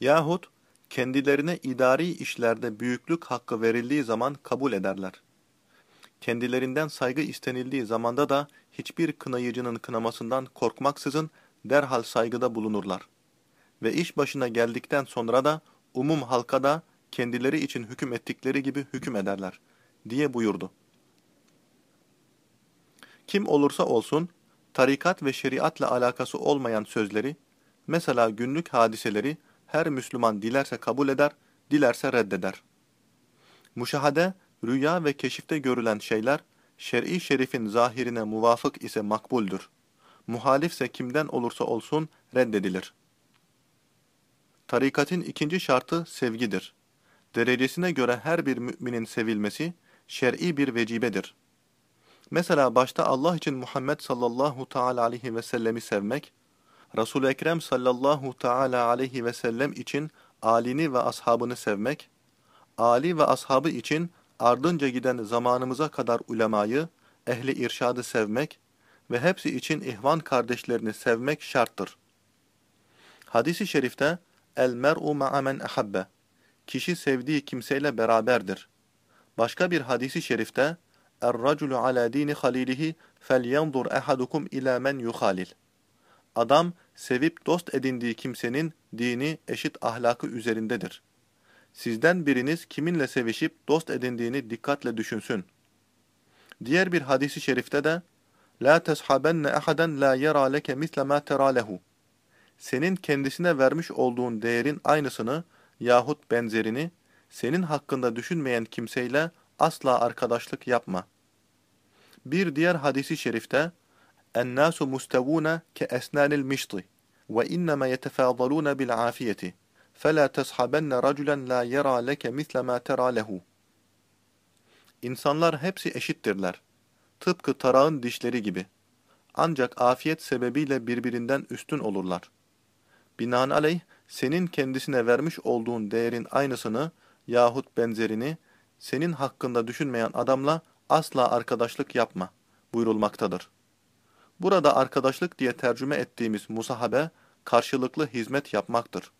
Yahut kendilerine idari işlerde büyüklük hakkı verildiği zaman kabul ederler. Kendilerinden saygı istenildiği zamanda da hiçbir kınayıcının kınamasından korkmaksızın derhal saygıda bulunurlar. Ve iş başına geldikten sonra da umum halka da kendileri için hüküm ettikleri gibi hüküm ederler diye buyurdu. Kim olursa olsun, tarikat ve şeriatla alakası olmayan sözleri, mesela günlük hadiseleri her Müslüman dilerse kabul eder, dilerse reddeder. Muşahade, rüya ve keşifte görülen şeyler, şer'i şerifin zahirine muvafık ise makbuldür. Muhalifse kimden olursa olsun reddedilir. Tarikatın ikinci şartı sevgidir. Derecesine göre her bir müminin sevilmesi, şer'i bir vecibedir. Mesela başta Allah için Muhammed sallallahu teala aleyhi ve sellemi sevmek, Resul-i Ekrem sallallahu teala aleyhi ve sellem için alini ve ashabını sevmek, Ali ve ashabı için ardınca giden zamanımıza kadar ulemayı, ehli irşadı sevmek ve hepsi için ihvan kardeşlerini sevmek şarttır. Hadis-i şerifte, El mer'u ma'a men ahabbe. Kişi sevdiği kimseyle beraberdir. Başka bir hadisi şerifte, Er-raculu ala dini halilihi felyanzur ahadukum ila men yuhalil. Adam sevip dost edindiği kimsenin dini eşit ahlakı üzerindedir. Sizden biriniz kiminle sevişip dost edindiğini dikkatle düşünsün. Diğer bir hadisi şerifte de La teshabenne ahaden la yara leke misle ma tera lehu. Senin kendisine vermiş olduğun değerin aynısını yahut benzerini senin hakkında düşünmeyen kimseyle asla arkadaşlık yapma. Bir diğer hadisi şerifte اَنَّاسُ مُسْتَوُونَ كَأَسْنَانِ الْمِشْطِ وَاِنَّمَا يَتَفَاضَلُونَ بِالْعَافِيَةِ فَلَا تَصْحَبَنَّ رَجُلًا لَا يَرَى لَكَ مِثْلَ مَا تَرَى لَهُ İnsanlar hepsi eşittirler. Tıpkı tarağın dişleri gibi. Ancak afiyet sebebiyle birbirinden üstün olurlar. Binaenaleyh, senin kendisine vermiş olduğun değerin aynısını yahut benzerini senin hakkında düşünmeyen adamla asla arkadaşlık yapma buyurulmaktadır. Burada arkadaşlık diye tercüme ettiğimiz musahabe karşılıklı hizmet yapmaktır.